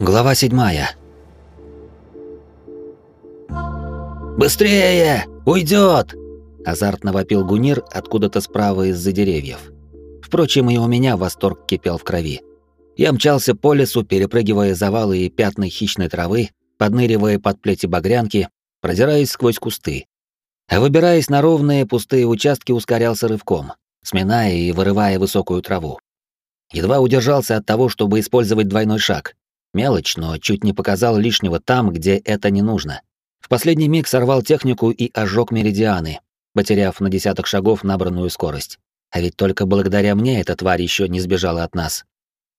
Глава седьмая. «Быстрее! Уйдет!» — азартно вопил Гунир откуда-то справа из-за деревьев. Впрочем, и у меня восторг кипел в крови. Я мчался по лесу, перепрыгивая завалы и пятна хищной травы, подныривая под плети багрянки, продираясь сквозь кусты. А выбираясь на ровные пустые участки, ускорялся рывком, сминая и вырывая высокую траву. Едва удержался от того, чтобы использовать двойной шаг, Мелочь, но чуть не показал лишнего там, где это не нужно. В последний миг сорвал технику и ожег меридианы, потеряв на десяток шагов набранную скорость. А ведь только благодаря мне эта тварь еще не сбежала от нас.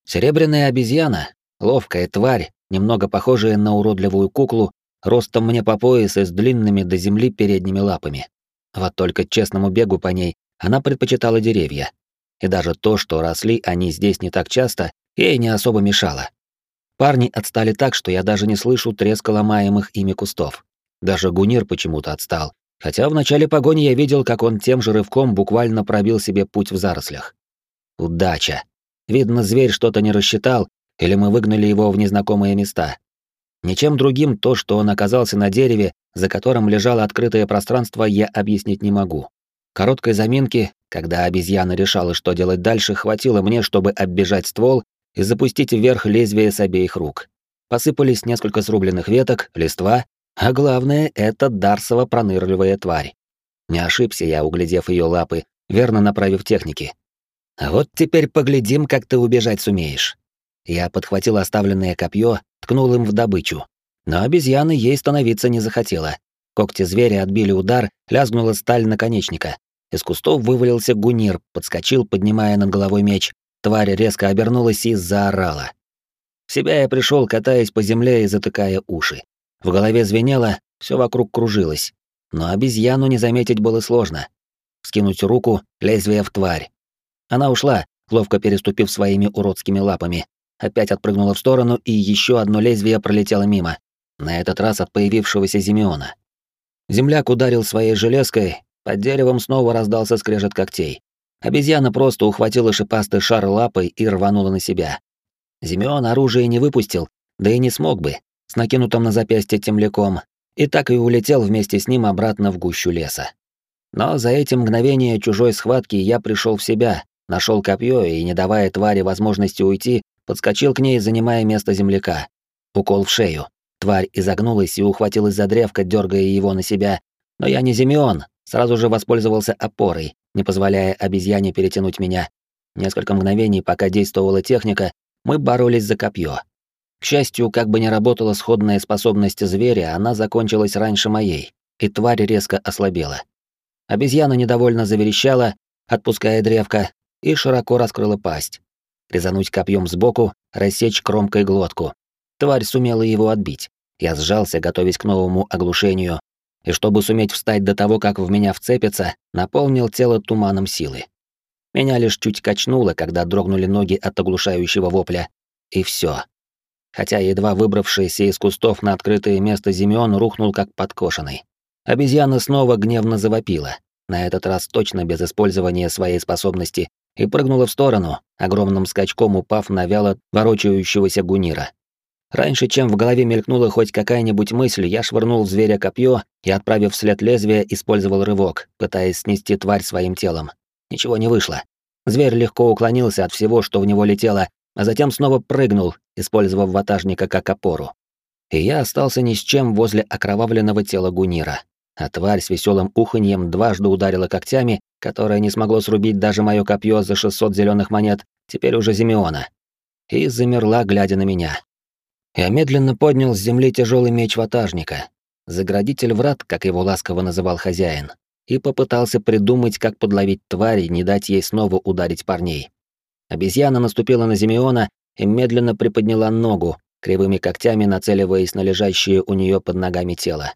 Серебряная обезьяна, ловкая тварь, немного похожая на уродливую куклу, ростом мне по пояс и с длинными до земли передними лапами. Вот только честному бегу по ней она предпочитала деревья. И даже то, что росли они здесь не так часто, ей не особо мешало. Парни отстали так, что я даже не слышу треска ломаемых ими кустов. Даже Гунир почему-то отстал, хотя в начале погони я видел, как он тем же рывком буквально пробил себе путь в зарослях. Удача. Видно, зверь что-то не рассчитал, или мы выгнали его в незнакомые места. Ничем другим то, что он оказался на дереве, за которым лежало открытое пространство, я объяснить не могу. Короткой заминки, когда обезьяна решала, что делать дальше, хватило мне, чтобы оббежать ствол и запустить вверх лезвие с обеих рук. Посыпались несколько срубленных веток, листва, а главное — это Дарсова пронырливая тварь. Не ошибся я, углядев ее лапы, верно направив техники. А вот теперь поглядим, как ты убежать сумеешь. Я подхватил оставленное копье, ткнул им в добычу. Но обезьяна ей становиться не захотела. Когти зверя отбили удар, лязгнула сталь наконечника. Из кустов вывалился гунир, подскочил, поднимая над головой меч, Тварь резко обернулась и заорала. В себя я пришел, катаясь по земле и затыкая уши. В голове звенело, все вокруг кружилось. Но обезьяну не заметить было сложно. Скинуть руку, лезвие в тварь. Она ушла, ловко переступив своими уродскими лапами. Опять отпрыгнула в сторону, и еще одно лезвие пролетело мимо. На этот раз от появившегося Зимеона. Земляк ударил своей железкой, под деревом снова раздался скрежет когтей. Обезьяна просто ухватила шипастый шар лапой и рванула на себя. Зимеон оружие не выпустил, да и не смог бы, с накинутым на запястье темляком, и так и улетел вместе с ним обратно в гущу леса. Но за эти мгновения чужой схватки я пришел в себя, нашел копье и, не давая твари возможности уйти, подскочил к ней, занимая место земляка. Укол в шею. Тварь изогнулась и ухватилась за древко, дергая его на себя. Но я не Зимеон, сразу же воспользовался опорой, не позволяя обезьяне перетянуть меня. Несколько мгновений, пока действовала техника, мы боролись за копье. К счастью, как бы ни работала сходная способность зверя, она закончилась раньше моей, и тварь резко ослабела. Обезьяна недовольно заверещала, отпуская древко, и широко раскрыла пасть. Резануть копьем сбоку, рассечь кромкой глотку. Тварь сумела его отбить. Я сжался, готовясь к новому оглушению, и чтобы суметь встать до того, как в меня вцепится, наполнил тело туманом силы. Меня лишь чуть качнуло, когда дрогнули ноги от оглушающего вопля, и все. Хотя едва выбравшийся из кустов на открытое место Зимеон рухнул как подкошенный. Обезьяна снова гневно завопила, на этот раз точно без использования своей способности, и прыгнула в сторону, огромным скачком упав на вяло ворочающегося гунира. Раньше, чем в голове мелькнула хоть какая-нибудь мысль, я швырнул в зверя копье и, отправив вслед лезвия, использовал рывок, пытаясь снести тварь своим телом. Ничего не вышло. Зверь легко уклонился от всего, что в него летело, а затем снова прыгнул, использовав ватажника как опору. И я остался ни с чем возле окровавленного тела Гунира. А тварь с веселым уханьем дважды ударила когтями, которое не смогло срубить даже мое копье за 600 зеленых монет, теперь уже Зимеона. И замерла, глядя на меня. Я медленно поднял с земли тяжелый меч ватажника, заградитель врат, как его ласково называл хозяин, и попытался придумать, как подловить тварь и не дать ей снова ударить парней. Обезьяна наступила на Зимеона и медленно приподняла ногу, кривыми когтями нацеливаясь на лежащее у нее под ногами тело.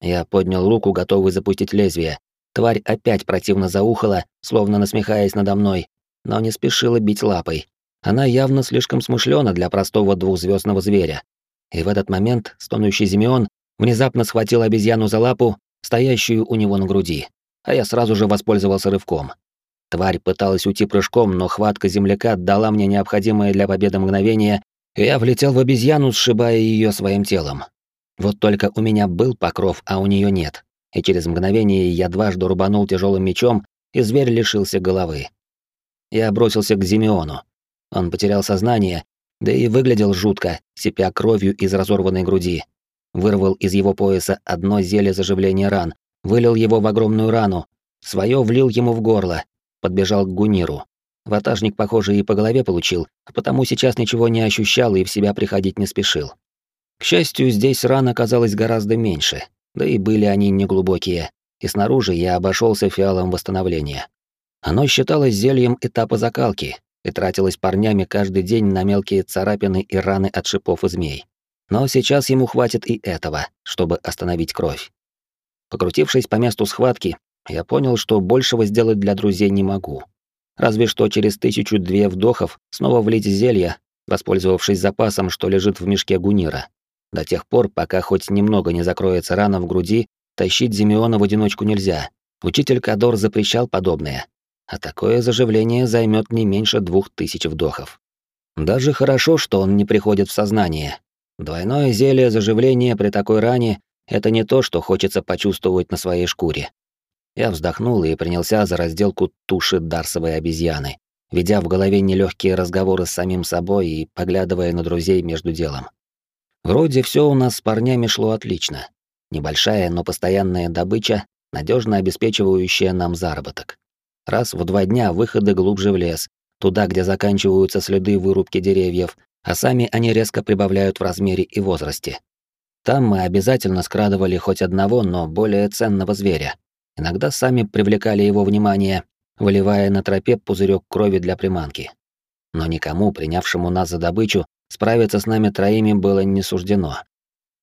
Я поднял руку, готовый запустить лезвие. Тварь опять противно заухала, словно насмехаясь надо мной, но не спешила бить лапой, она явно слишком смышлена для простого двухзвездного зверя. И в этот момент стонущий Зимеон внезапно схватил обезьяну за лапу, стоящую у него на груди, а я сразу же воспользовался рывком. Тварь пыталась уйти прыжком, но хватка земляка дала мне необходимое для победы мгновение, Я влетел в обезьяну, сшибая ее своим телом. Вот только у меня был покров, а у нее нет. И через мгновение я дважды рубанул тяжелым мечом, и зверь лишился головы. Я бросился к Зимеону. Он потерял сознание, да и выглядел жутко, сипя кровью из разорванной груди. Вырвал из его пояса одно зелье заживления ран, вылил его в огромную рану, свое влил ему в горло, подбежал к Гуниру. Ватажник, похоже, и по голове получил, а потому сейчас ничего не ощущал и в себя приходить не спешил. К счастью, здесь ран оказалось гораздо меньше, да и были они неглубокие, и снаружи я обошелся фиалом восстановления. Оно считалось зельем этапа закалки и тратилось парнями каждый день на мелкие царапины и раны от шипов и змей. Но сейчас ему хватит и этого, чтобы остановить кровь. Покрутившись по месту схватки, я понял, что большего сделать для друзей не могу. Разве что через тысячу-две вдохов снова влить зелье, воспользовавшись запасом, что лежит в мешке Гунира. До тех пор, пока хоть немного не закроется рана в груди, тащить Зимеона в одиночку нельзя. Учитель Кадор запрещал подобное. А такое заживление займет не меньше двух тысяч вдохов. Даже хорошо, что он не приходит в сознание. Двойное зелье заживления при такой ране — это не то, что хочется почувствовать на своей шкуре. Я вздохнул и принялся за разделку туши дарсовой обезьяны, ведя в голове нелегкие разговоры с самим собой и поглядывая на друзей между делом. Вроде все у нас с парнями шло отлично. Небольшая, но постоянная добыча, надежно обеспечивающая нам заработок. Раз в два дня выходы глубже в лес, туда, где заканчиваются следы вырубки деревьев, а сами они резко прибавляют в размере и возрасте. Там мы обязательно скрадывали хоть одного, но более ценного зверя, Иногда сами привлекали его внимание, выливая на тропе пузырек крови для приманки. Но никому, принявшему нас за добычу, справиться с нами троими было не суждено.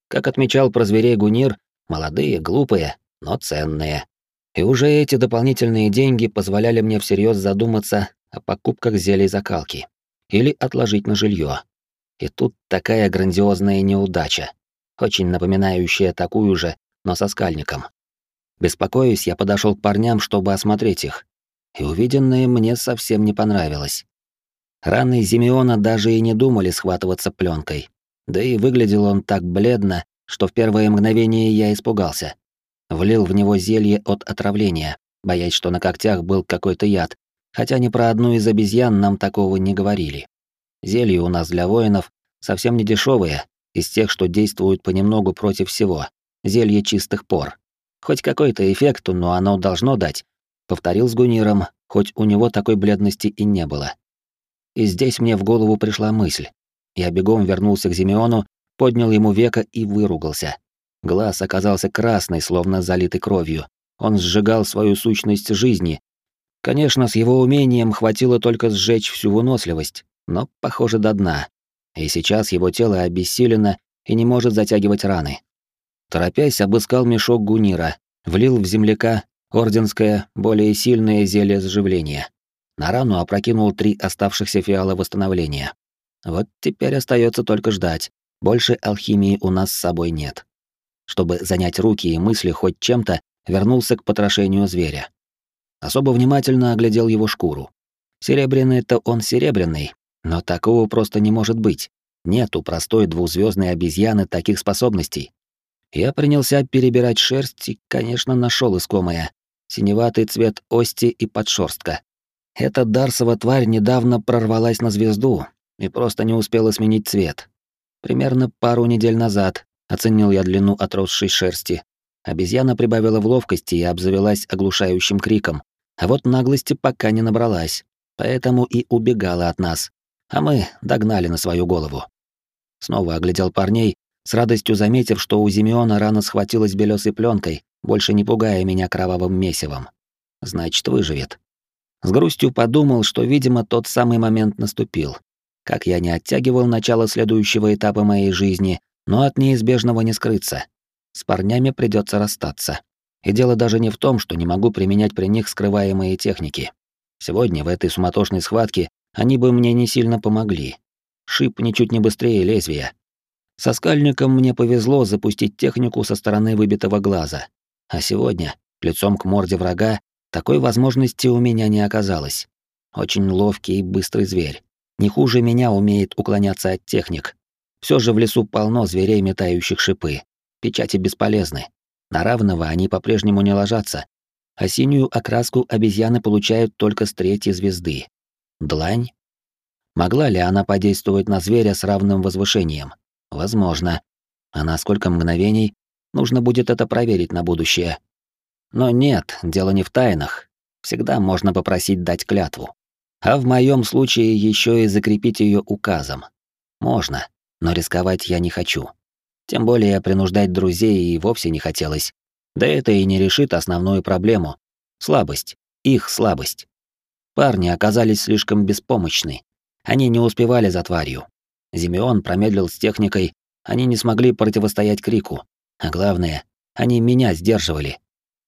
Как отмечал про зверей Гунир, молодые, глупые, но ценные. И уже эти дополнительные деньги позволяли мне всерьез задуматься о покупках зелий закалки или отложить на жилье. И тут такая грандиозная неудача, очень напоминающая такую же, но со скальником. Беспокоясь, я подошел к парням, чтобы осмотреть их. И увиденное мне совсем не понравилось. Раны Зимеона даже и не думали схватываться пленкой. Да и выглядел он так бледно, что в первое мгновение я испугался. Влил в него зелье от отравления, боясь, что на когтях был какой-то яд, хотя ни про одну из обезьян нам такого не говорили. Зелье у нас для воинов совсем не дешевые, из тех, что действуют понемногу против всего. Зелье чистых пор. Хоть какой-то эффект, но оно должно дать. Повторил с Гуниром, хоть у него такой бледности и не было. И здесь мне в голову пришла мысль. Я бегом вернулся к Зимеону, поднял ему века и выругался. Глаз оказался красный, словно залитый кровью. Он сжигал свою сущность жизни. Конечно, с его умением хватило только сжечь всю выносливость, но, похоже, до дна. И сейчас его тело обессилено и не может затягивать раны. Торопясь, обыскал мешок гунира, влил в земляка орденское, более сильное зелье заживления. На рану опрокинул три оставшихся фиала восстановления. Вот теперь остается только ждать. Больше алхимии у нас с собой нет. Чтобы занять руки и мысли хоть чем-то, вернулся к потрошению зверя. Особо внимательно оглядел его шкуру. Серебряный-то он серебряный, но такого просто не может быть. Нет у простой двузвездной обезьяны таких способностей. Я принялся перебирать шерсть и, конечно, нашел искомое. Синеватый цвет ости и подшерстка. Эта дарсова тварь недавно прорвалась на звезду и просто не успела сменить цвет. Примерно пару недель назад оценил я длину отросшей шерсти. Обезьяна прибавила в ловкости и обзавелась оглушающим криком. А вот наглости пока не набралась, поэтому и убегала от нас. А мы догнали на свою голову. Снова оглядел парней с радостью заметив, что у Зимеона рана схватилась белесой пленкой, больше не пугая меня кровавым месивом. Значит, выживет. С грустью подумал, что, видимо, тот самый момент наступил. Как я не оттягивал начало следующего этапа моей жизни, но от неизбежного не скрыться. С парнями придется расстаться. И дело даже не в том, что не могу применять при них скрываемые техники. Сегодня, в этой суматошной схватке, они бы мне не сильно помогли. Шип ничуть не быстрее лезвия, со скальником мне повезло запустить технику со стороны выбитого глаза. А сегодня, лицом к морде врага, такой возможности у меня не оказалось. Очень ловкий и быстрый зверь. Не хуже меня умеет уклоняться от техник. Все же в лесу полно зверей, метающих шипы. Печати бесполезны. На равного они по-прежнему не ложатся. А синюю окраску обезьяны получают только с третьей звезды. Длань? Могла ли она подействовать на зверя с равным возвышением? Возможно. А на сколько мгновений? Нужно будет это проверить на будущее. Но нет, дело не в тайнах. Всегда можно попросить дать клятву. А в моем случае еще и закрепить ее указом. Можно, но рисковать я не хочу. Тем более принуждать друзей и вовсе не хотелось. Да это и не решит основную проблему. Слабость. Их слабость. Парни оказались слишком беспомощны. Они не успевали за тварью. Зимеон промедлил с техникой, они не смогли противостоять крику. А главное, они меня сдерживали.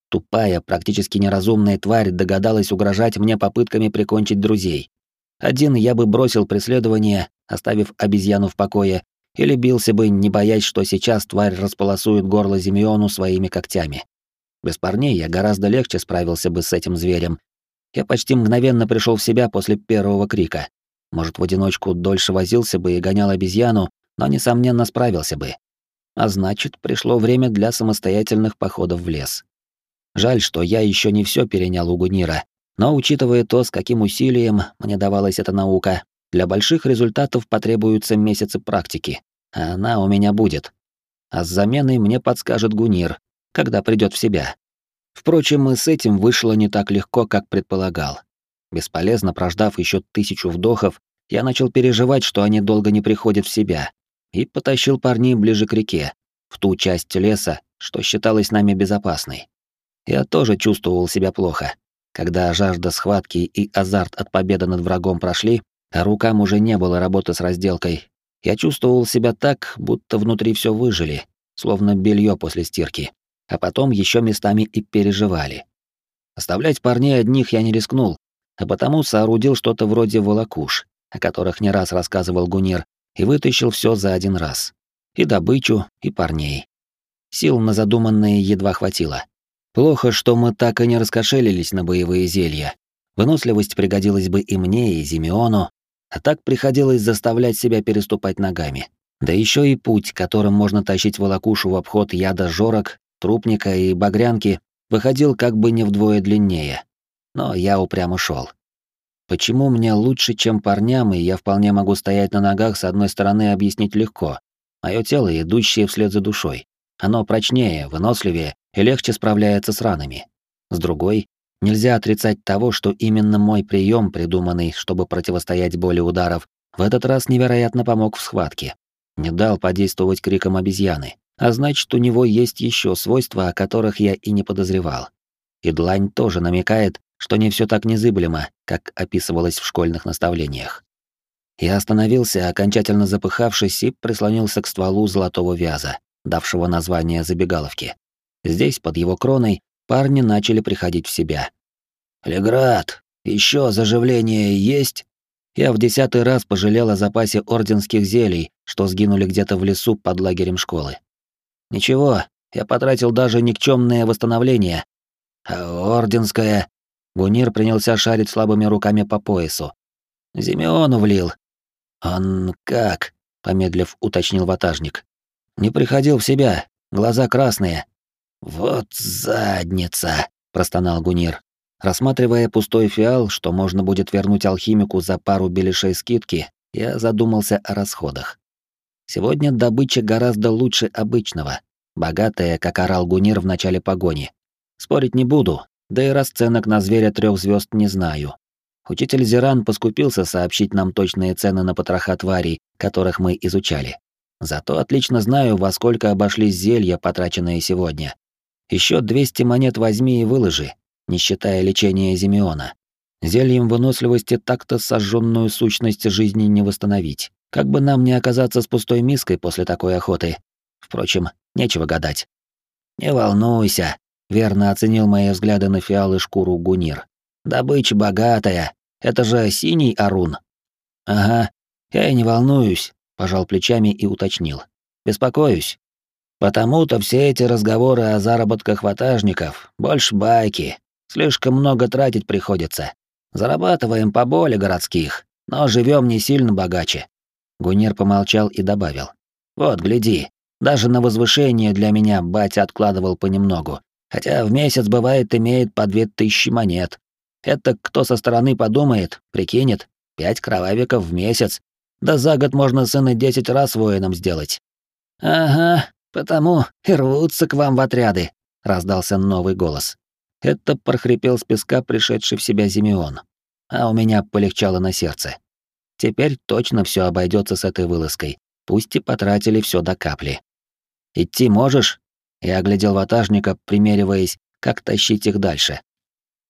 Тупая, практически неразумная тварь догадалась угрожать мне попытками прикончить друзей. Один я бы бросил преследование, оставив обезьяну в покое, или бился бы, не боясь, что сейчас тварь располосует горло Зимеону своими когтями. Без парней я гораздо легче справился бы с этим зверем. Я почти мгновенно пришел в себя после первого крика. Может, в одиночку дольше возился бы и гонял обезьяну, но, несомненно, справился бы. А значит, пришло время для самостоятельных походов в лес. Жаль, что я еще не все перенял у Гунира, но учитывая то, с каким усилием мне давалась эта наука, для больших результатов потребуются месяцы практики, а она у меня будет. А с заменой мне подскажет Гунир, когда придет в себя. Впрочем, и с этим вышло не так легко, как предполагал. Бесполезно прождав еще тысячу вдохов, я начал переживать, что они долго не приходят в себя, и потащил парней ближе к реке, в ту часть леса, что считалась нами безопасной. Я тоже чувствовал себя плохо. Когда жажда схватки и азарт от победы над врагом прошли, а рукам уже не было работы с разделкой, я чувствовал себя так, будто внутри все выжили, словно белье после стирки, а потом еще местами и переживали. Оставлять парней одних я не рискнул, а потому соорудил что-то вроде волокуш, о которых не раз рассказывал Гунир, и вытащил все за один раз. И добычу, и парней. Сил на задуманные едва хватило. Плохо, что мы так и не раскошелились на боевые зелья. Выносливость пригодилась бы и мне, и Зимеону, а так приходилось заставлять себя переступать ногами. Да еще и путь, которым можно тащить волокушу в обход яда жорок, трупника и багрянки, выходил как бы не вдвое длиннее. Но я упрямо шел. Почему мне лучше, чем парням, и я вполне могу стоять на ногах с одной стороны объяснить легко. Мое тело, идущее вслед за душой. Оно прочнее, выносливее и легче справляется с ранами. С другой, Нельзя отрицать того, что именно мой прием, придуманный, чтобы противостоять боли ударов, в этот раз невероятно помог в схватке. Не дал подействовать крикам обезьяны, а значит, у него есть еще свойства, о которых я и не подозревал. И длань тоже намекает, что не все так незыблемо, как описывалось в школьных наставлениях. Я остановился, окончательно запыхавшись, и прислонился к стволу золотого вяза, давшего название забегаловки. Здесь, под его кроной, парни начали приходить в себя. «Леград, еще заживление есть?» Я в десятый раз пожалел о запасе орденских зелий, что сгинули где-то в лесу под лагерем школы. Ничего, я потратил даже никчемное восстановление. А орденское... Гунир принялся шарить слабыми руками по поясу. Зимеону влил. Он как? Помедлив, уточнил ватажник. Не приходил в себя, глаза красные. «Вот задница!» — простонал Гунир. Рассматривая пустой фиал, что можно будет вернуть алхимику за пару беляшей скидки, я задумался о расходах. Сегодня добыча гораздо лучше обычного, богатая, как орал Гунир в начале погони. Спорить не буду, да и расценок на зверя трех звезд не знаю. Учитель Зиран поскупился сообщить нам точные цены на потроха тварей, которых мы изучали. Зато отлично знаю, во сколько обошлись зелья, потраченные сегодня. Еще 200 монет возьми и выложи, не считая лечения Зимеона. Зельем выносливости так-то сожженную сущность жизни не восстановить. Как бы нам не оказаться с пустой миской после такой охоты. Впрочем, нечего гадать. «Не волнуйся», — верно оценил мои взгляды на фиал и шкуру Гунир. «Добыча богатая. Это же синий арун». «Ага, я и не волнуюсь», — пожал плечами и уточнил. «Беспокоюсь. Потому-то все эти разговоры о заработках ватажников — больше байки. Слишком много тратить приходится. Зарабатываем по боли городских, но живем не сильно богаче. Гунир помолчал и добавил. Вот, гляди, даже на возвышение для меня батя откладывал понемногу, хотя в месяц бывает имеет по две тысячи монет. Это кто со стороны подумает, прикинет, пять кровавиков в месяц, да за год можно сына десять раз воином сделать. Ага, потому и рвутся к вам в отряды, раздался новый голос. Это прохрипел с песка пришедший в себя Зимеон. А у меня полегчало на сердце. Теперь точно все обойдется с этой вылазкой. Пусть и потратили все до капли. Идти можешь? Я оглядел ватажника, примериваясь, как тащить их дальше.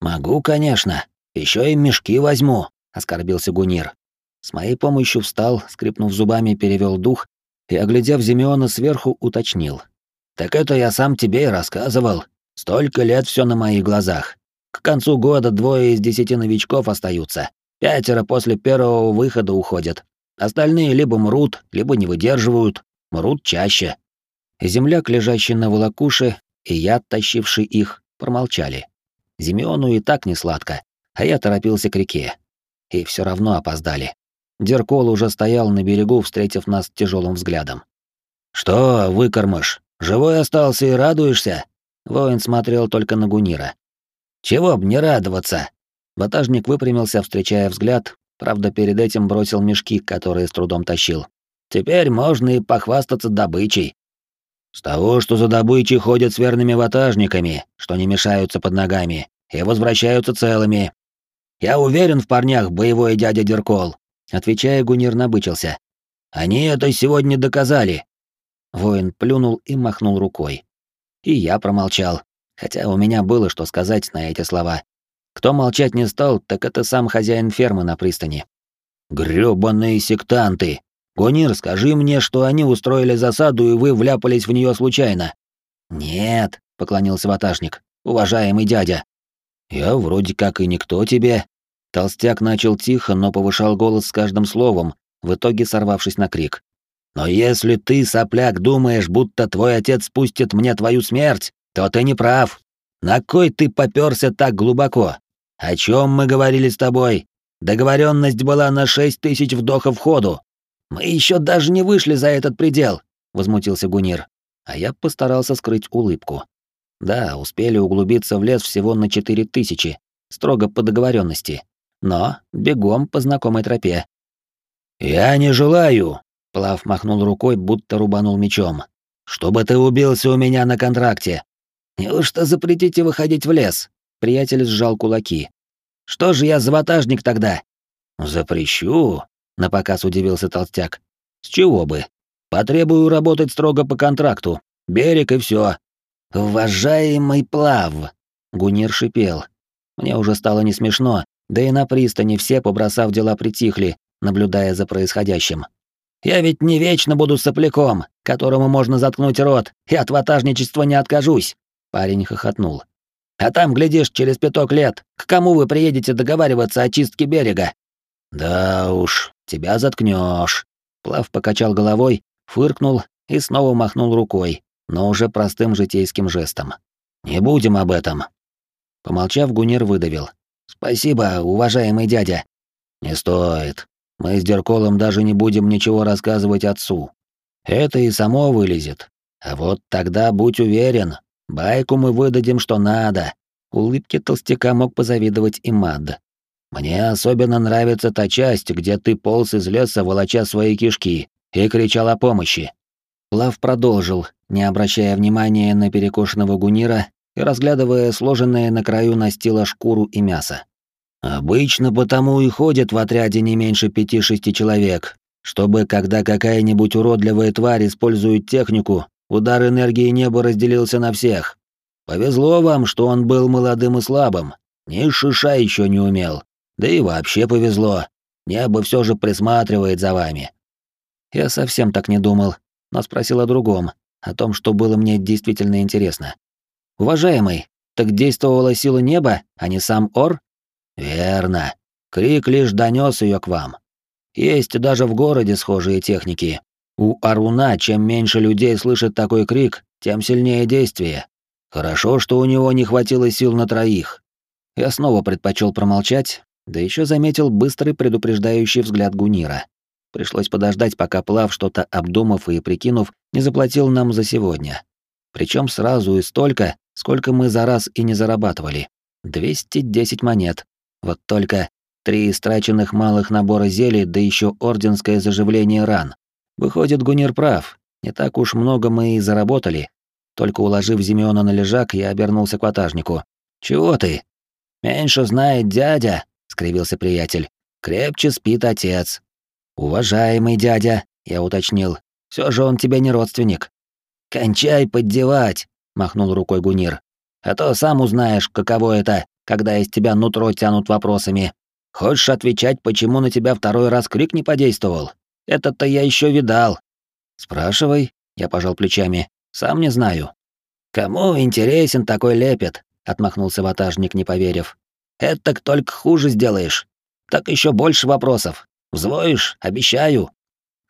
Могу, конечно. Еще и мешки возьму, оскорбился Гунир. С моей помощью встал, скрипнув зубами, перевел дух и, оглядев Зимеона сверху, уточнил. «Так это я сам тебе и рассказывал. Столько лет все на моих глазах. К концу года двое из десяти новичков остаются. Пятеро после первого выхода уходят. Остальные либо мрут, либо не выдерживают. Мрут чаще. Земляк, лежащий на волокуше, и я, тащивший их, промолчали. Зимеону и так не сладко, а я торопился к реке. И все равно опоздали. Деркол уже стоял на берегу, встретив нас тяжелым взглядом. «Что, выкормыш, живой остался и радуешься?» Воин смотрел только на Гунира. «Чего б не радоваться?» Ватажник выпрямился, встречая взгляд, правда, перед этим бросил мешки, которые с трудом тащил. «Теперь можно и похвастаться добычей». «С того, что за добычей ходят с верными ватажниками, что не мешаются под ногами, и возвращаются целыми. Я уверен в парнях, боевой дядя Деркол», отвечая, Гунир набычился. «Они это сегодня доказали». Воин плюнул и махнул рукой. И я промолчал, хотя у меня было что сказать на эти слова. Кто молчать не стал, так это сам хозяин фермы на пристани. Грёбаные сектанты! Гонир, скажи мне, что они устроили засаду, и вы вляпались в нее случайно. Нет, поклонился ватажник. Уважаемый дядя. Я вроде как и никто тебе. Толстяк начал тихо, но повышал голос с каждым словом, в итоге сорвавшись на крик. Но если ты, сопляк, думаешь, будто твой отец спустит мне твою смерть, то ты не прав. На кой ты попёрся так глубоко? О чем мы говорили с тобой? Договоренность была на шесть тысяч вдохов ходу. Мы еще даже не вышли за этот предел, возмутился Гунир. А я постарался скрыть улыбку. Да, успели углубиться в лес всего на четыре тысячи, строго по договоренности, но бегом по знакомой тропе. Я не желаю, Плав махнул рукой, будто рубанул мечом. Чтобы ты убился у меня на контракте. Неужто запретите выходить в лес? Приятель сжал кулаки. Что же я за ватажник тогда? Запрещу, напоказ удивился толстяк. С чего бы? Потребую работать строго по контракту. Берег и все. Уважаемый плав, Гунир шипел. Мне уже стало не смешно, да и на пристани все, побросав дела, притихли, наблюдая за происходящим. Я ведь не вечно буду сопляком, которому можно заткнуть рот, и от ватажничества не откажусь. Парень хохотнул. А там, глядишь, через пяток лет, к кому вы приедете договариваться о чистке берега? Да уж, тебя заткнешь. Плав покачал головой, фыркнул и снова махнул рукой, но уже простым житейским жестом. Не будем об этом. Помолчав, Гунир выдавил. Спасибо, уважаемый дядя. Не стоит. Мы с Дерколом даже не будем ничего рассказывать отцу. Это и само вылезет. А вот тогда будь уверен, Байку мы выдадим, что надо. Улыбки толстяка мог позавидовать и Мад. Мне особенно нравится та часть, где ты полз из леса, волоча свои кишки, и кричал о помощи. Лав продолжил, не обращая внимания на перекошенного гунира и разглядывая сложенные на краю настила шкуру и мясо. Обычно потому и ходят в отряде не меньше пяти-шести человек, чтобы, когда какая-нибудь уродливая тварь использует технику, удар энергии неба разделился на всех. Повезло вам, что он был молодым и слабым, ни шиша еще не умел. Да и вообще повезло. Небо все же присматривает за вами. Я совсем так не думал, но спросил о другом, о том, что было мне действительно интересно. Уважаемый, так действовала сила неба, а не сам Ор? Верно. Крик лишь донес ее к вам. Есть даже в городе схожие техники, у Аруна чем меньше людей слышит такой крик, тем сильнее действие. Хорошо, что у него не хватило сил на троих. Я снова предпочел промолчать, Да еще заметил быстрый предупреждающий взгляд Гунира. Пришлось подождать, пока Плав, что-то обдумав и прикинув, не заплатил нам за сегодня. Причем сразу и столько, сколько мы за раз и не зарабатывали. 210 монет. Вот только три истраченных малых набора зелий, да еще орденское заживление ран. Выходит, Гунир прав. Не так уж много мы и заработали. Только уложив Зимеона на лежак, я обернулся к ватажнику. «Чего ты?» «Меньше знает дядя», — скривился приятель. «Крепче спит отец». «Уважаемый дядя», — я уточнил. Все же он тебе не родственник». «Кончай поддевать», — махнул рукой Гунир. «А то сам узнаешь, каково это, когда из тебя нутро тянут вопросами. Хочешь отвечать, почему на тебя второй раз крик не подействовал? Это-то я еще видал». «Спрашивай», — я пожал плечами. «Сам не знаю». «Кому интересен такой лепет?» — отмахнулся ватажник, не поверив. «Это только хуже сделаешь. Так еще больше вопросов. Взвоишь, обещаю».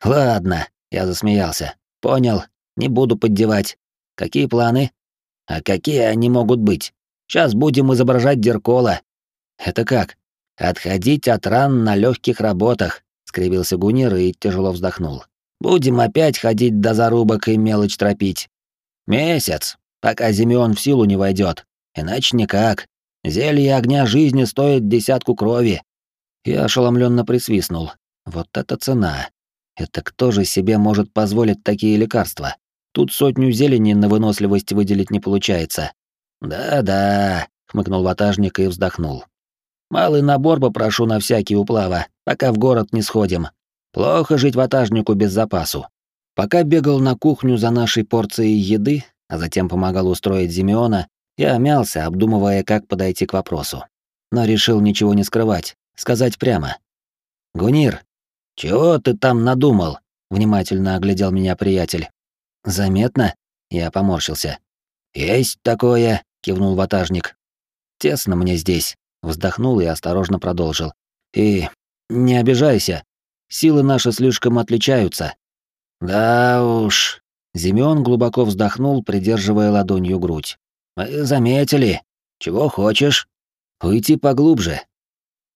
«Ладно», — я засмеялся. «Понял, не буду поддевать. Какие планы?» «А какие они могут быть? Сейчас будем изображать Деркола». «Это как?» «Отходить от ран на легких работах», — скривился Гунир и тяжело вздохнул. «Будем опять ходить до зарубок и мелочь тропить. Месяц, пока Зимеон в силу не войдет. Иначе никак. Зелье огня жизни стоит десятку крови». Я ошеломленно присвистнул. Вот это цена. Это кто же себе может позволить такие лекарства? Тут сотню зелени на выносливость выделить не получается. Да-да, хмыкнул ватажник и вздохнул. Малый набор попрошу на всякий уплава, пока в город не сходим. Плохо жить ватажнику без запасу. Пока бегал на кухню за нашей порцией еды, а затем помогал устроить Зимеона, я мялся, обдумывая, как подойти к вопросу. Но решил ничего не скрывать, сказать прямо. «Гунир, чего ты там надумал?» — внимательно оглядел меня приятель. «Заметно?» — я поморщился. «Есть такое», — кивнул ватажник. «Тесно мне здесь», — вздохнул и осторожно продолжил. «И не обижайся, силы наши слишком отличаются». «Да уж», — Зимеон глубоко вздохнул, придерживая ладонью грудь. «Мы заметили. Чего хочешь?» «Уйти поглубже».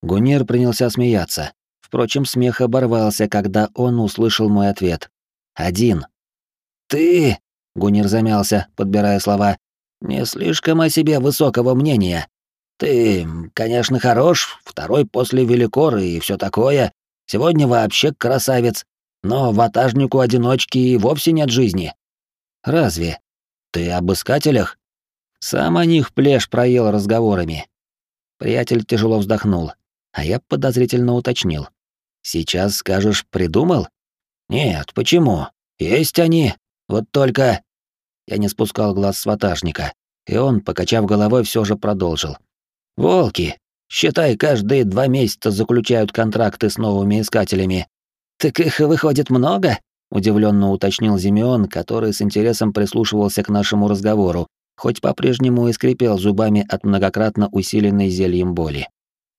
Гунир принялся смеяться. Впрочем, смех оборвался, когда он услышал мой ответ. «Один». «Ты...» — Гунир замялся, подбирая слова. «Не слишком о себе высокого мнения. Ты, конечно, хорош, второй после Великора и все такое. Сегодня вообще красавец. Но ватажнику одиночки и вовсе нет жизни». «Разве? Ты об искателях?» Сам о них плешь проел разговорами. Приятель тяжело вздохнул, а я подозрительно уточнил. Сейчас скажешь, придумал? Нет, почему? Есть они. Вот только... Я не спускал глаз с ватажника, и он, покачав головой, все же продолжил. Волки, считай, каждые два месяца заключают контракты с новыми искателями. Так их выходит много? Удивленно уточнил Зимеон, который с интересом прислушивался к нашему разговору, хоть по-прежнему и скрипел зубами от многократно усиленной зельем боли.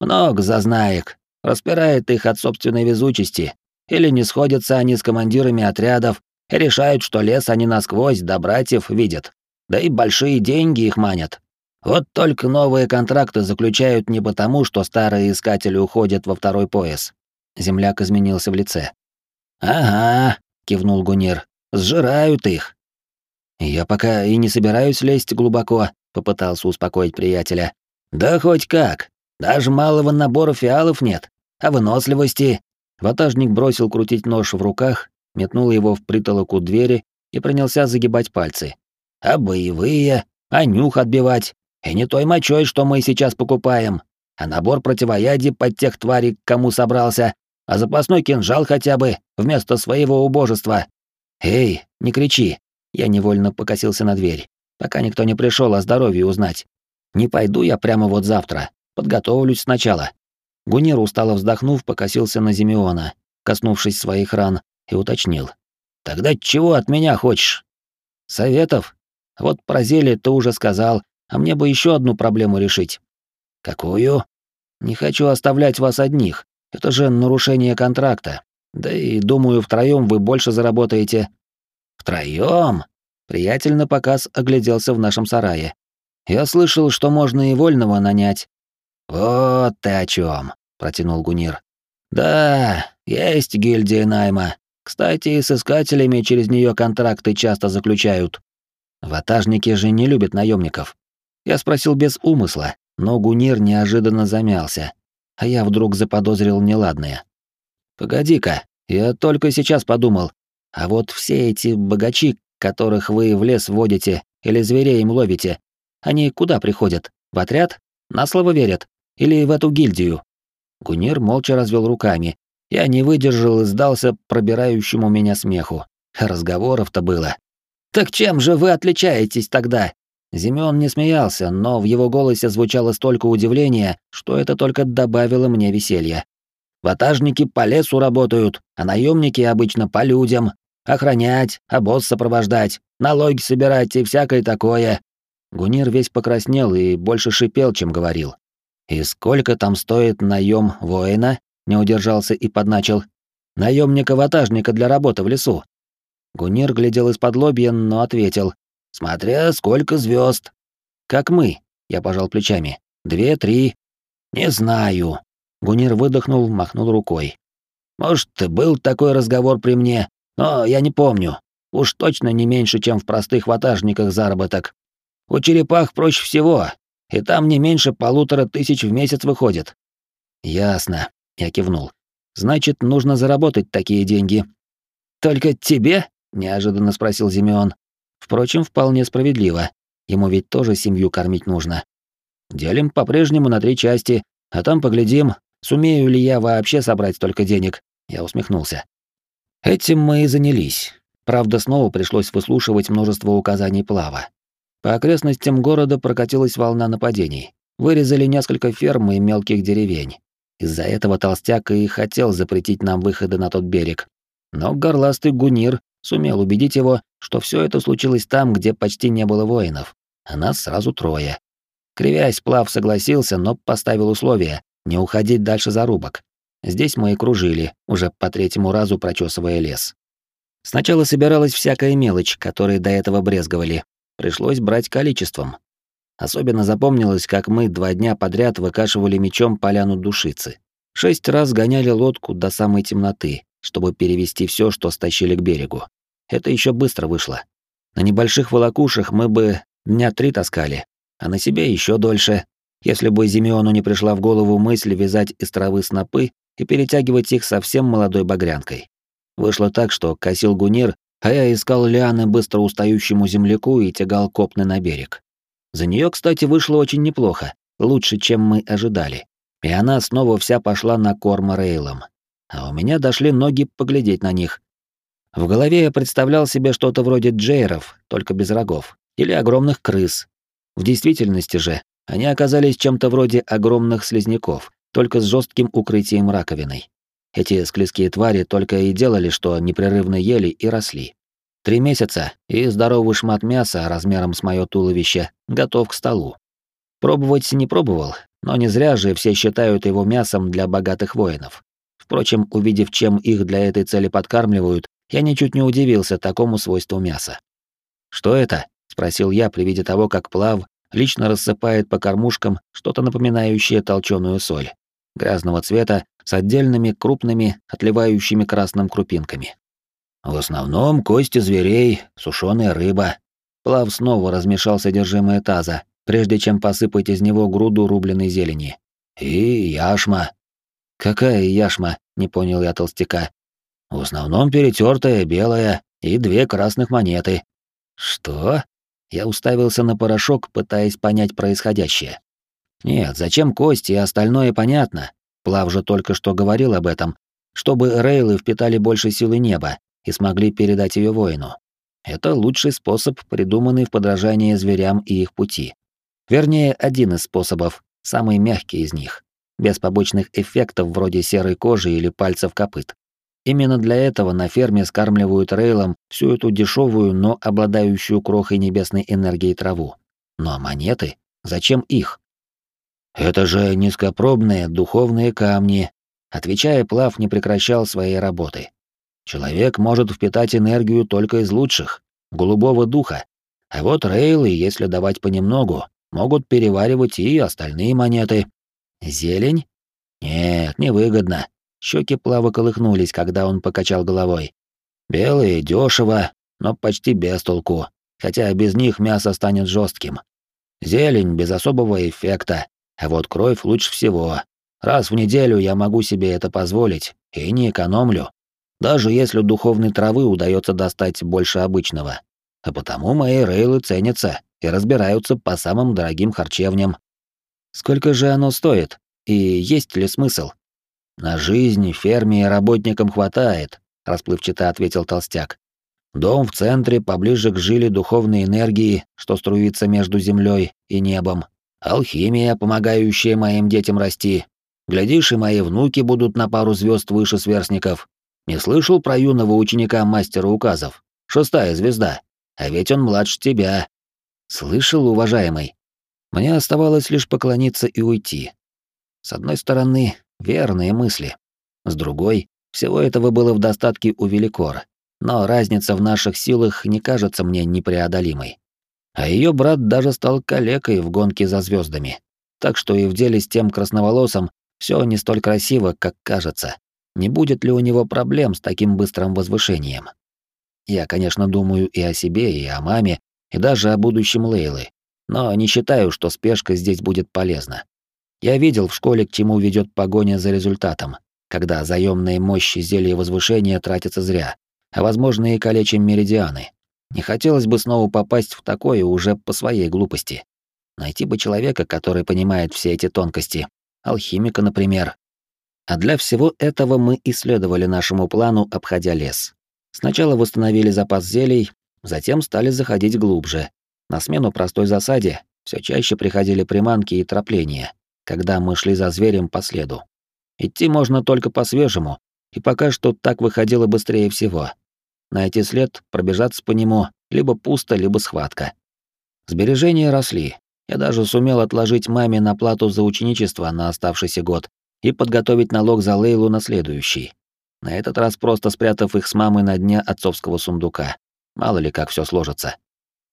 «Много зазнаек, распирает их от собственной везучести, или не сходятся они с командирами отрядов решают, что лес они насквозь до братьев видят, да и большие деньги их манят. Вот только новые контракты заключают не потому, что старые искатели уходят во второй пояс. Земляк изменился в лице. «Ага», — кивнул Гунир, — «сжирают их». «Я пока и не собираюсь лезть глубоко», — попытался успокоить приятеля. «Да хоть как. Даже малого набора фиалов нет. А выносливости...» Ватажник бросил крутить нож в руках, метнул его в притолок у двери и принялся загибать пальцы. «А боевые? А нюх отбивать? И не той мочой, что мы сейчас покупаем. А набор противоядий под тех тварей, к кому собрался. А запасной кинжал хотя бы, вместо своего убожества. Эй, не кричи!» Я невольно покосился на дверь, пока никто не пришел о здоровье узнать. «Не пойду я прямо вот завтра. Подготовлюсь сначала. Гунир, устало вздохнув, покосился на Зимеона, коснувшись своих ран, и уточнил. «Тогда чего от меня хочешь?» «Советов? Вот про зелье ты уже сказал, а мне бы еще одну проблему решить». «Какую?» «Не хочу оставлять вас одних. Это же нарушение контракта. Да и, думаю, втроем вы больше заработаете». «Втроем?» Приятель на показ огляделся в нашем сарае. «Я слышал, что можно и вольного нанять, «Вот ты о чем. протянул Гунир. Да, есть гильдия найма. Кстати, и с искателями через нее контракты часто заключают. Ватажники же не любят наемников. Я спросил без умысла, но Гунир неожиданно замялся, а я вдруг заподозрил неладное. Погоди-ка, я только сейчас подумал, а вот все эти богачи, которых вы в лес водите или зверей им ловите, они куда приходят? В отряд? На слово верят? Или в эту гильдию?» Гунир молча развел руками. Я не выдержал и сдался пробирающему меня смеху. Разговоров-то было. «Так чем же вы отличаетесь тогда?» Зимён не смеялся, но в его голосе звучало столько удивления, что это только добавило мне веселья. «Ватажники по лесу работают, а наемники обычно по людям. Охранять, обоз сопровождать, налоги собирать и всякое такое. Гунир весь покраснел и больше шипел, чем говорил. «И сколько там стоит наем воина?» Не удержался и подначил. «Наемника-ватажника для работы в лесу». Гунир глядел из-под лобья, но ответил. «Смотря сколько звезд. «Как мы», — я пожал плечами. «Две, три». «Не знаю». Гунир выдохнул, махнул рукой. «Может, был такой разговор при мне, но я не помню. Уж точно не меньше, чем в простых ватажниках заработок. У черепах проще всего, и там не меньше полутора тысяч в месяц выходит. Ясно, я кивнул. Значит, нужно заработать такие деньги. Только тебе? неожиданно спросил Зимеон. Впрочем, вполне справедливо. Ему ведь тоже семью кормить нужно. Делим по-прежнему на три части, а там поглядим, сумею ли я вообще собрать столько денег. Я усмехнулся. Этим мы и занялись. Правда, снова пришлось выслушивать множество указаний плава. По окрестностям города прокатилась волна нападений. Вырезали несколько ферм и мелких деревень. Из-за этого толстяк и хотел запретить нам выходы на тот берег. Но горластый гунир сумел убедить его, что все это случилось там, где почти не было воинов, а нас сразу трое. Кривясь, Плав согласился, но поставил условие не уходить дальше зарубок. Здесь мы и кружили, уже по третьему разу прочесывая лес. Сначала собиралась всякая мелочь, которой до этого брезговали, пришлось брать количеством. Особенно запомнилось, как мы два дня подряд выкашивали мечом поляну душицы. Шесть раз гоняли лодку до самой темноты, чтобы перевести все, что стащили к берегу. Это еще быстро вышло. На небольших волокушах мы бы дня три таскали, а на себе еще дольше, если бы Зимеону не пришла в голову мысль вязать из травы снопы и перетягивать их совсем молодой багрянкой. Вышло так, что косил гунир а я искал лианы быстро устающему земляку и тягал копны на берег. За нее, кстати, вышло очень неплохо, лучше, чем мы ожидали. И она снова вся пошла на корм рейлом. А у меня дошли ноги поглядеть на них. В голове я представлял себе что-то вроде джейров, только без рогов, или огромных крыс. В действительности же они оказались чем-то вроде огромных слизняков, только с жестким укрытием раковиной. Эти склизкие твари только и делали, что непрерывно ели и росли. Три месяца, и здоровый шмат мяса размером с моё туловище готов к столу. Пробовать не пробовал, но не зря же все считают его мясом для богатых воинов. Впрочем, увидев, чем их для этой цели подкармливают, я ничуть не удивился такому свойству мяса. «Что это?» — спросил я при виде того, как плав лично рассыпает по кормушкам что-то напоминающее толченую соль, грязного цвета, с отдельными крупными, отливающими красным крупинками. В основном кости зверей, сушеная рыба. Плав снова размешал содержимое таза, прежде чем посыпать из него груду рубленой зелени. И яшма. Какая яшма? Не понял я толстяка. В основном перетертая белая и две красных монеты. Что? Я уставился на порошок, пытаясь понять происходящее. Нет, зачем кости и остальное понятно. Плав же только что говорил об этом, чтобы рейлы впитали больше силы неба и смогли передать ее воину. Это лучший способ, придуманный в подражании зверям и их пути. Вернее, один из способов, самый мягкий из них, без побочных эффектов вроде серой кожи или пальцев копыт. Именно для этого на ферме скармливают рейлам всю эту дешевую, но обладающую крохой небесной энергией траву. Но монеты? Зачем их? Это же низкопробные духовные камни. Отвечая, Плав не прекращал своей работы. Человек может впитать энергию только из лучших, голубого духа. А вот рейлы, если давать понемногу, могут переваривать и остальные монеты. Зелень? Нет, невыгодно. Щеки плаво колыхнулись, когда он покачал головой. Белые дешево, но почти без толку, хотя без них мясо станет жестким. Зелень без особого эффекта, а вот кровь лучше всего. Раз в неделю я могу себе это позволить и не экономлю, даже если духовной травы удается достать больше обычного. А потому мои рейлы ценятся и разбираются по самым дорогим харчевням. Сколько же оно стоит? И есть ли смысл? На жизнь ферме и работникам хватает, расплывчато ответил толстяк. Дом в центре, поближе к жиле духовной энергии, что струится между землей и небом. Алхимия, помогающая моим детям расти. Глядишь, и мои внуки будут на пару звезд выше сверстников. Не слышал про юного ученика мастера указов? Шестая звезда. А ведь он младше тебя. Слышал, уважаемый. Мне оставалось лишь поклониться и уйти. С одной стороны, верные мысли. С другой, всего этого было в достатке у Великора. Но разница в наших силах не кажется мне непреодолимой. А ее брат даже стал калекой в гонке за звездами. Так что и в деле с тем красноволосым все не столь красиво, как кажется. Не будет ли у него проблем с таким быстрым возвышением? Я, конечно, думаю и о себе, и о маме, и даже о будущем Лейлы, но не считаю, что спешка здесь будет полезна. Я видел в школе, к чему ведет погоня за результатом, когда заемные мощи зелья возвышения тратятся зря, а возможно и калечим меридианы. Не хотелось бы снова попасть в такое уже по своей глупости. Найти бы человека, который понимает все эти тонкости. Алхимика, например. А для всего этого мы исследовали нашему плану, обходя лес. Сначала восстановили запас зелий, затем стали заходить глубже. На смену простой засаде все чаще приходили приманки и тропления, когда мы шли за зверем по следу. Идти можно только по-свежему, и пока что так выходило быстрее всего. Найти след, пробежаться по нему, либо пусто, либо схватка. Сбережения росли. Я даже сумел отложить маме на плату за ученичество на оставшийся год и подготовить налог за Лейлу на следующий. На этот раз просто спрятав их с мамой на дне отцовского сундука. Мало ли как все сложится.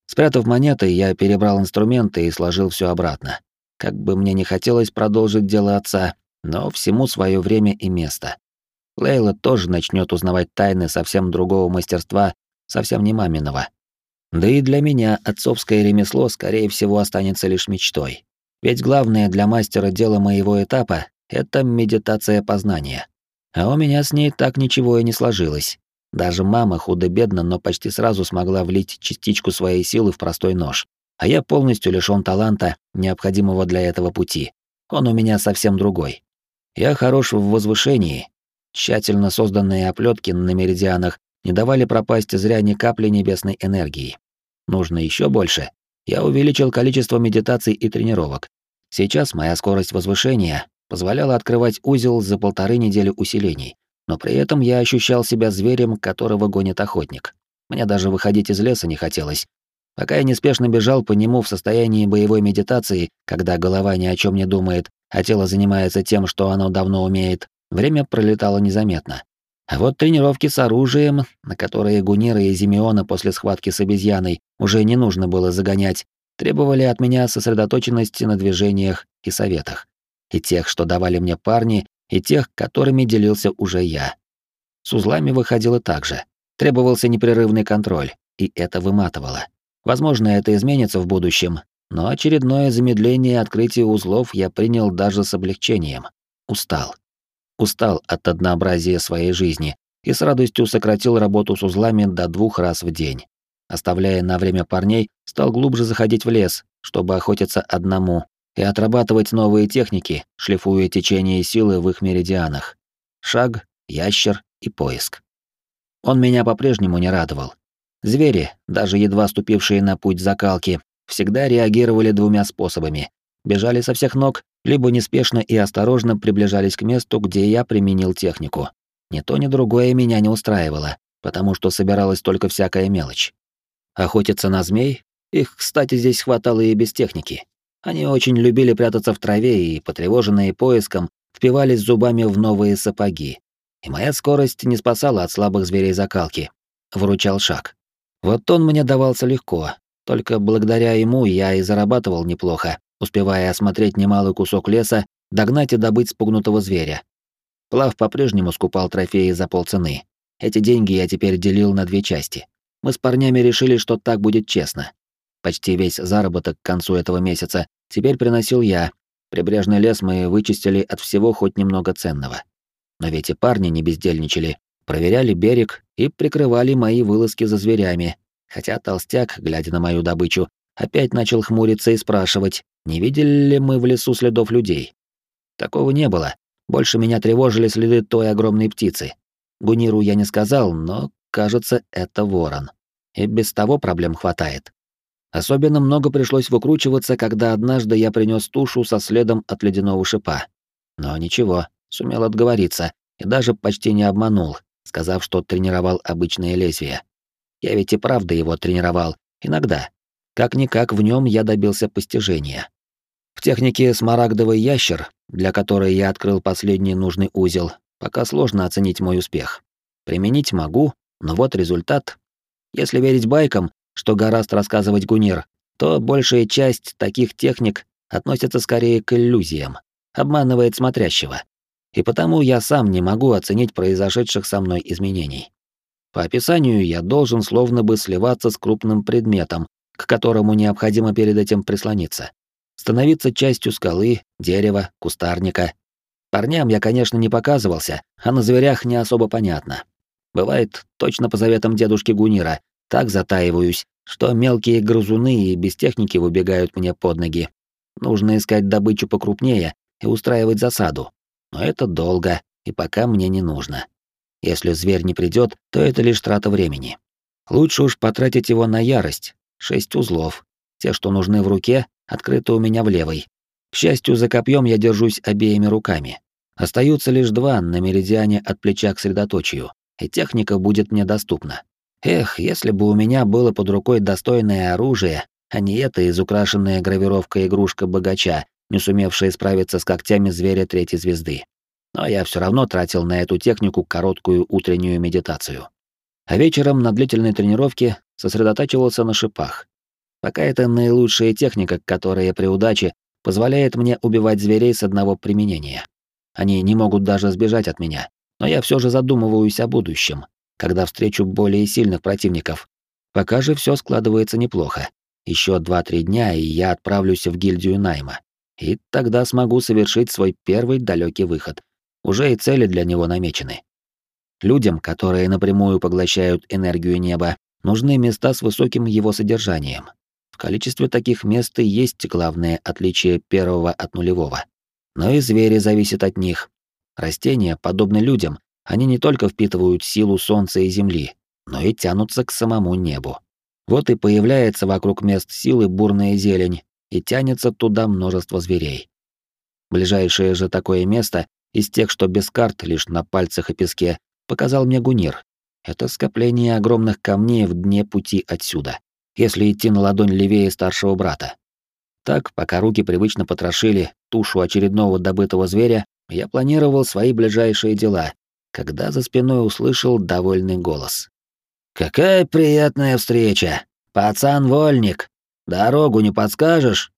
Спрятав монеты, я перебрал инструменты и сложил все обратно. Как бы мне не хотелось продолжить дело отца, но всему свое время и место. Лейла тоже начнет узнавать тайны совсем другого мастерства, совсем не маминого. Да и для меня отцовское ремесло, скорее всего, останется лишь мечтой. Ведь главное для мастера дело моего этапа — это медитация познания. А у меня с ней так ничего и не сложилось. Даже мама худо-бедно, но почти сразу смогла влить частичку своей силы в простой нож. А я полностью лишён таланта, необходимого для этого пути. Он у меня совсем другой. Я хорош в возвышении, Тщательно созданные оплетки на меридианах не давали пропасть зря ни капли небесной энергии. Нужно еще больше. Я увеличил количество медитаций и тренировок. Сейчас моя скорость возвышения позволяла открывать узел за полторы недели усилений, но при этом я ощущал себя зверем, которого гонит охотник. Мне даже выходить из леса не хотелось. Пока я неспешно бежал по нему в состоянии боевой медитации, когда голова ни о чем не думает, а тело занимается тем, что оно давно умеет, Время пролетало незаметно. А вот тренировки с оружием, на которые Гунира и Зимеона после схватки с обезьяной уже не нужно было загонять, требовали от меня сосредоточенности на движениях и советах. И тех, что давали мне парни, и тех, которыми делился уже я. С узлами выходило так же. Требовался непрерывный контроль, и это выматывало. Возможно, это изменится в будущем, но очередное замедление открытия узлов я принял даже с облегчением. Устал устал от однообразия своей жизни и с радостью сократил работу с узлами до двух раз в день. Оставляя на время парней, стал глубже заходить в лес, чтобы охотиться одному и отрабатывать новые техники, шлифуя течение силы в их меридианах. Шаг, ящер и поиск. Он меня по-прежнему не радовал. Звери, даже едва ступившие на путь закалки, всегда реагировали двумя способами. Бежали со всех ног либо неспешно и осторожно приближались к месту, где я применил технику. Ни то, ни другое меня не устраивало, потому что собиралась только всякая мелочь. Охотиться на змей? Их, кстати, здесь хватало и без техники. Они очень любили прятаться в траве и, потревоженные поиском, впивались зубами в новые сапоги. И моя скорость не спасала от слабых зверей закалки. Выручал шаг. Вот он мне давался легко, только благодаря ему я и зарабатывал неплохо, успевая осмотреть немалый кусок леса догнать и добыть спугнутого зверя. Плав по-прежнему скупал трофеи за полцены. Эти деньги я теперь делил на две части. Мы с парнями решили, что так будет честно. Почти весь заработок к концу этого месяца теперь приносил я. Прибрежный лес мы вычистили от всего хоть немного ценного. Но ведь и парни не бездельничали, проверяли берег и прикрывали мои вылазки за зверями, хотя толстяк, глядя на мою добычу, опять начал хмуриться и спрашивать, не видели ли мы в лесу следов людей. Такого не было. Больше меня тревожили следы той огромной птицы. Гуниру я не сказал, но, кажется, это ворон. И без того проблем хватает. Особенно много пришлось выкручиваться, когда однажды я принес тушу со следом от ледяного шипа. Но ничего, сумел отговориться и даже почти не обманул, сказав, что тренировал обычное лезвие. Я ведь и правда его тренировал, иногда. Как-никак в нем я добился постижения. В технике «Смарагдовый ящер», для которой я открыл последний нужный узел, пока сложно оценить мой успех. Применить могу, но вот результат. Если верить байкам, что гораст рассказывать Гунир, то большая часть таких техник относится скорее к иллюзиям, обманывает смотрящего. И потому я сам не могу оценить произошедших со мной изменений. По описанию я должен словно бы сливаться с крупным предметом, к которому необходимо перед этим прислониться. Становиться частью скалы, дерева, кустарника. Парням я, конечно, не показывался, а на зверях не особо понятно. Бывает, точно по заветам дедушки Гунира, так затаиваюсь, что мелкие грызуны и без техники выбегают мне под ноги. Нужно искать добычу покрупнее и устраивать засаду. Но это долго, и пока мне не нужно. Если зверь не придет, то это лишь трата времени. Лучше уж потратить его на ярость. Шесть узлов. Те, что нужны в руке, открыты у меня в левой. К счастью, за копьем я держусь обеими руками. Остаются лишь два на меридиане от плеча к средоточию, и техника будет мне доступна. Эх, если бы у меня было под рукой достойное оружие, а не эта изукрашенная гравировкой игрушка богача, не сумевшая справиться с когтями зверя третьей звезды. Но я все равно тратил на эту технику короткую утреннюю медитацию. А вечером на длительной тренировке сосредотачивался на шипах. Пока это наилучшая техника, которая при удаче позволяет мне убивать зверей с одного применения. Они не могут даже сбежать от меня, но я все же задумываюсь о будущем, когда встречу более сильных противников. Пока же все складывается неплохо. Еще два-три дня, и я отправлюсь в гильдию найма. И тогда смогу совершить свой первый далекий выход. Уже и цели для него намечены. Людям, которые напрямую поглощают энергию неба, нужны места с высоким его содержанием. В количестве таких мест и есть главное отличие первого от нулевого. Но и звери зависят от них. Растения, подобны людям, они не только впитывают силу солнца и земли, но и тянутся к самому небу. Вот и появляется вокруг мест силы бурная зелень, и тянется туда множество зверей. Ближайшее же такое место, из тех, что без карт, лишь на пальцах и песке, показал мне Гунир. Это скопление огромных камней в дне пути отсюда, если идти на ладонь левее старшего брата. Так, пока руки привычно потрошили тушу очередного добытого зверя, я планировал свои ближайшие дела, когда за спиной услышал довольный голос. «Какая приятная встреча! Пацан-вольник! Дорогу не подскажешь?»